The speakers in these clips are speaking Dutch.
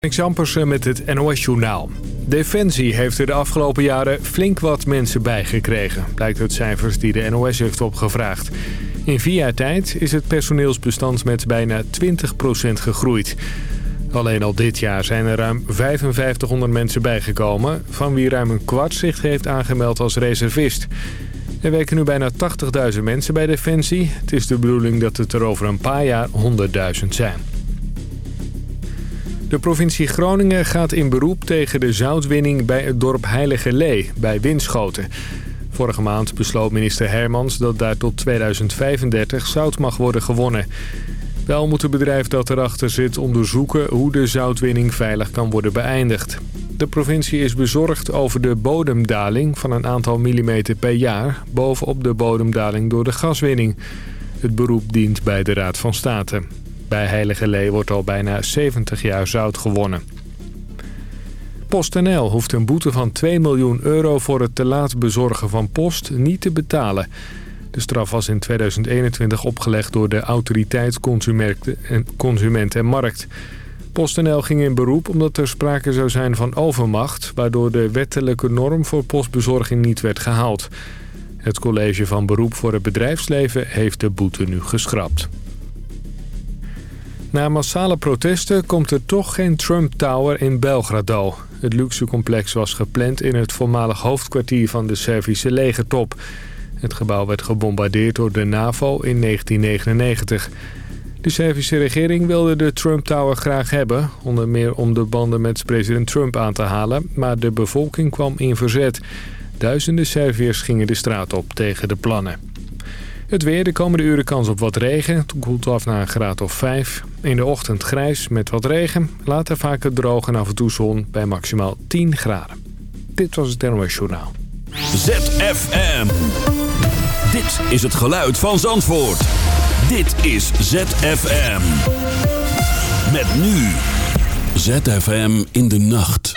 Niks Ampersen met het NOS-journaal. Defensie heeft er de afgelopen jaren flink wat mensen bijgekregen... blijkt uit cijfers die de NOS heeft opgevraagd. In vier jaar tijd is het personeelsbestand met bijna 20% gegroeid. Alleen al dit jaar zijn er ruim 5500 mensen bijgekomen... van wie ruim een kwart zich heeft aangemeld als reservist. Er werken nu bijna 80.000 mensen bij Defensie. Het is de bedoeling dat het er over een paar jaar 100.000 zijn. De provincie Groningen gaat in beroep tegen de zoutwinning bij het dorp Heilige Lee bij Winschoten. Vorige maand besloot minister Hermans dat daar tot 2035 zout mag worden gewonnen. Wel moet het bedrijf dat erachter zit onderzoeken hoe de zoutwinning veilig kan worden beëindigd. De provincie is bezorgd over de bodemdaling van een aantal millimeter per jaar... bovenop de bodemdaling door de gaswinning. Het beroep dient bij de Raad van State. Bij Heilige Lee wordt al bijna 70 jaar zout gewonnen. PostNL hoeft een boete van 2 miljoen euro voor het te laat bezorgen van post niet te betalen. De straf was in 2021 opgelegd door de Autoriteit Consument en Markt. PostNL ging in beroep omdat er sprake zou zijn van overmacht... waardoor de wettelijke norm voor postbezorging niet werd gehaald. Het college van beroep voor het bedrijfsleven heeft de boete nu geschrapt. Na massale protesten komt er toch geen Trump Tower in Belgrado. Het luxecomplex was gepland in het voormalig hoofdkwartier van de Servische legertop. Het gebouw werd gebombardeerd door de NAVO in 1999. De Servische regering wilde de Trump Tower graag hebben... onder meer om de banden met president Trump aan te halen... maar de bevolking kwam in verzet. Duizenden Serviërs gingen de straat op tegen de plannen. Het weer, de komende uren kans op wat regen. Het koelt af naar een graad of 5. In de ochtend grijs met wat regen. Later vaker droog en af en toe zon bij maximaal 10 graden. Dit was het NOS Journaal. ZFM. Dit is het geluid van Zandvoort. Dit is ZFM. Met nu. ZFM in de nacht.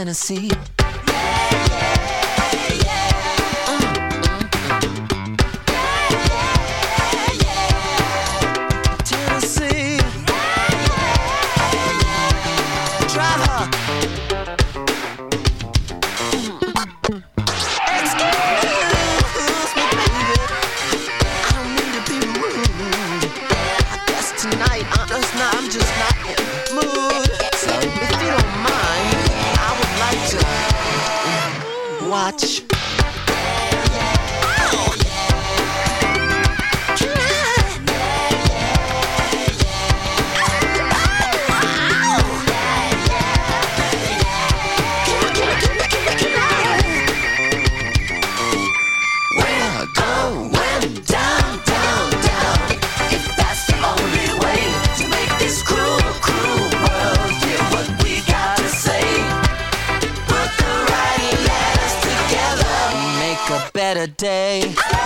Tennessee. Saturday.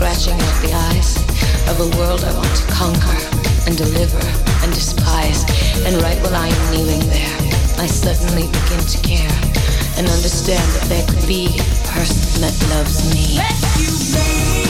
scratching out the eyes of a world I want to conquer and deliver and despise. And right while I am kneeling there, I suddenly begin to care and understand that there could be a person that loves me.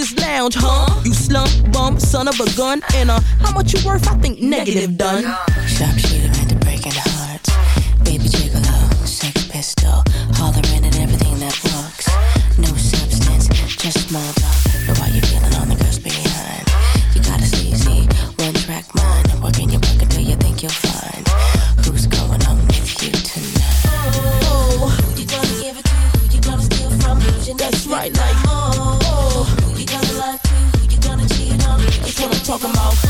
just lounge, huh? You slum bum, son of a gun, and uh, how much you worth? I think negative done. Sharpshooter at the breaking talking about.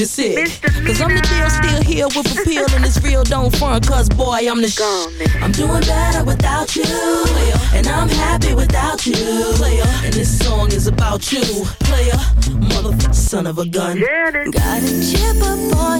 is you sick. Cause I'm the deal, still here with a pill and it's real, don't front. Cause boy, I'm the shit. I'm doing better without you. And I'm happy without you. Player. And this song is about you. Player, motherfucker, son of a gun. Got a chip up on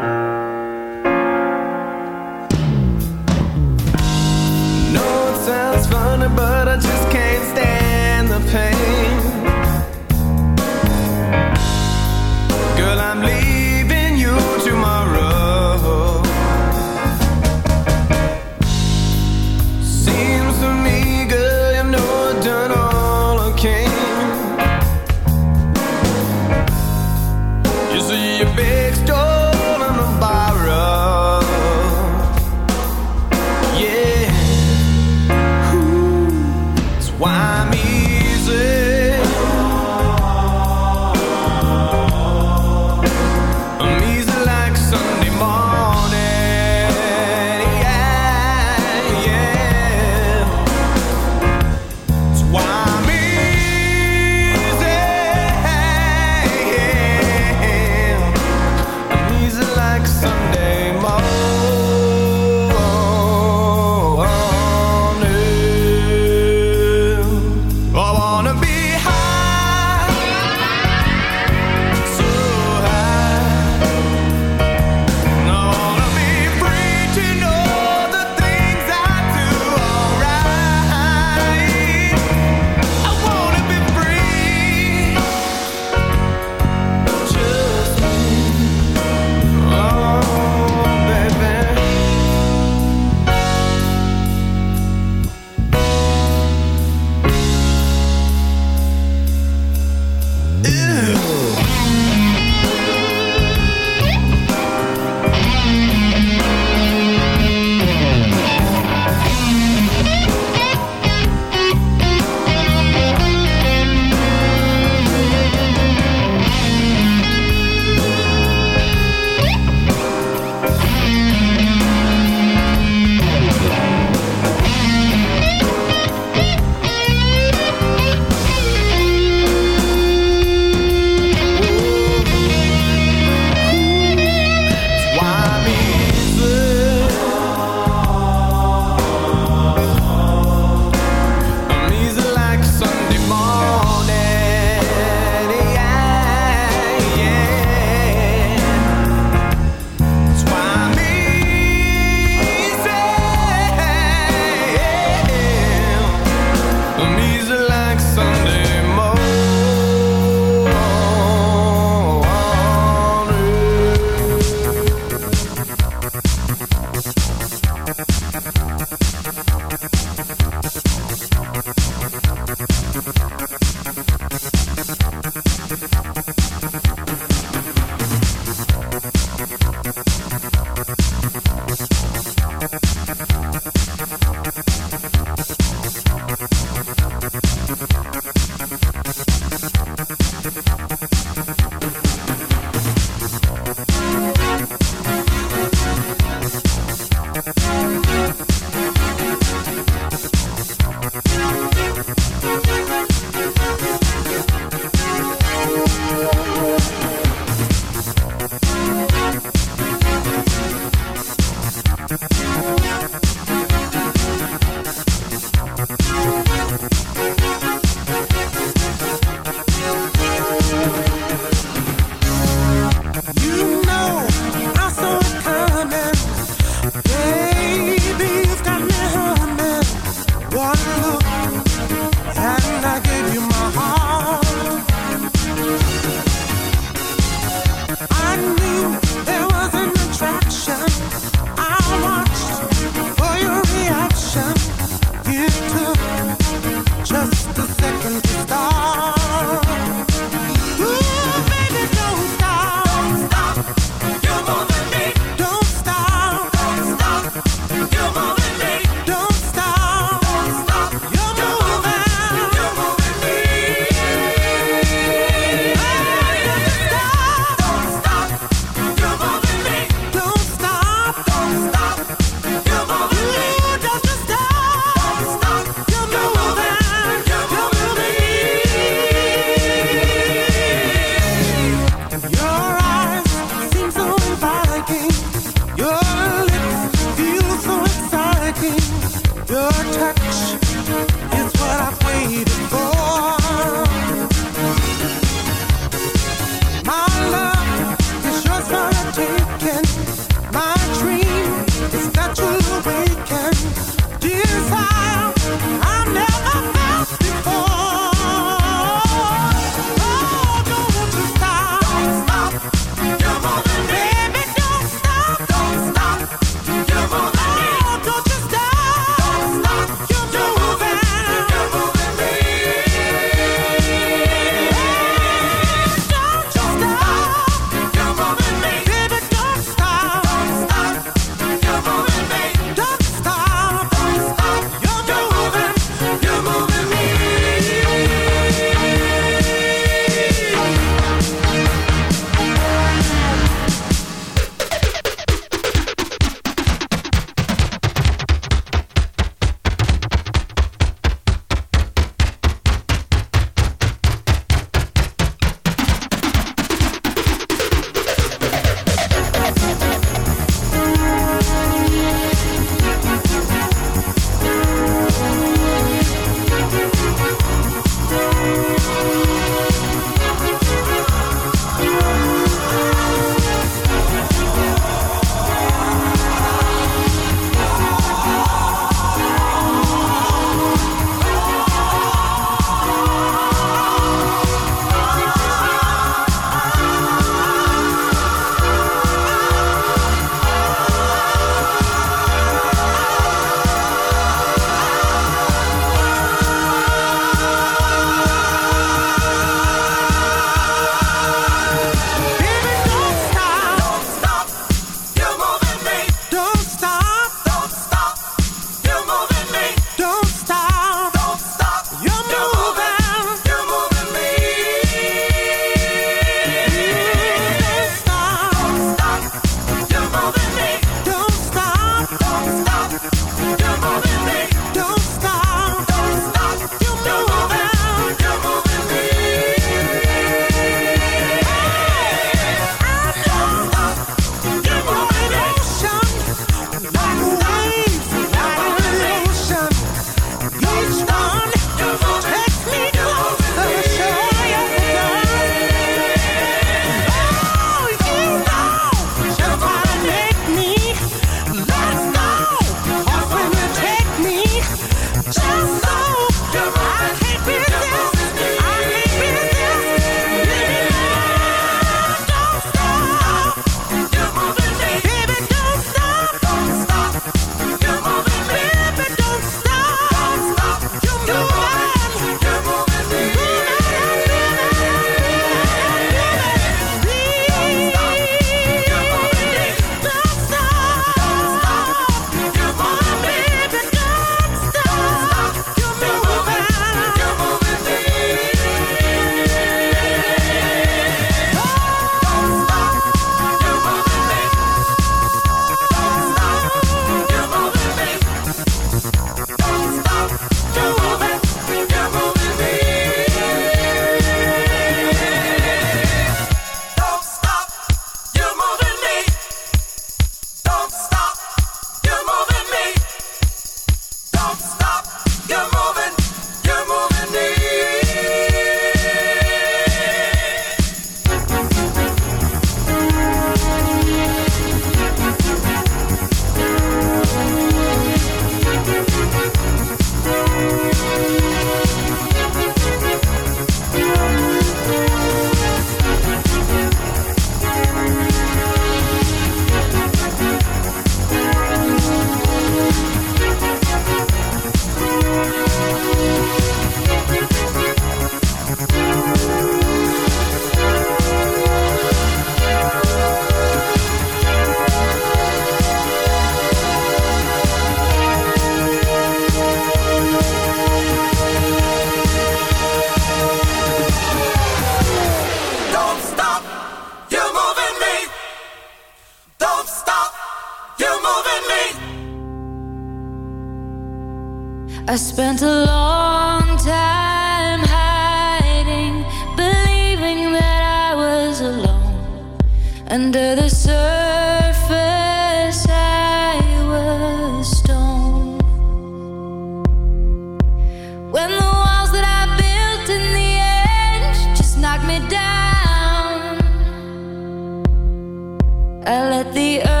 I let the earth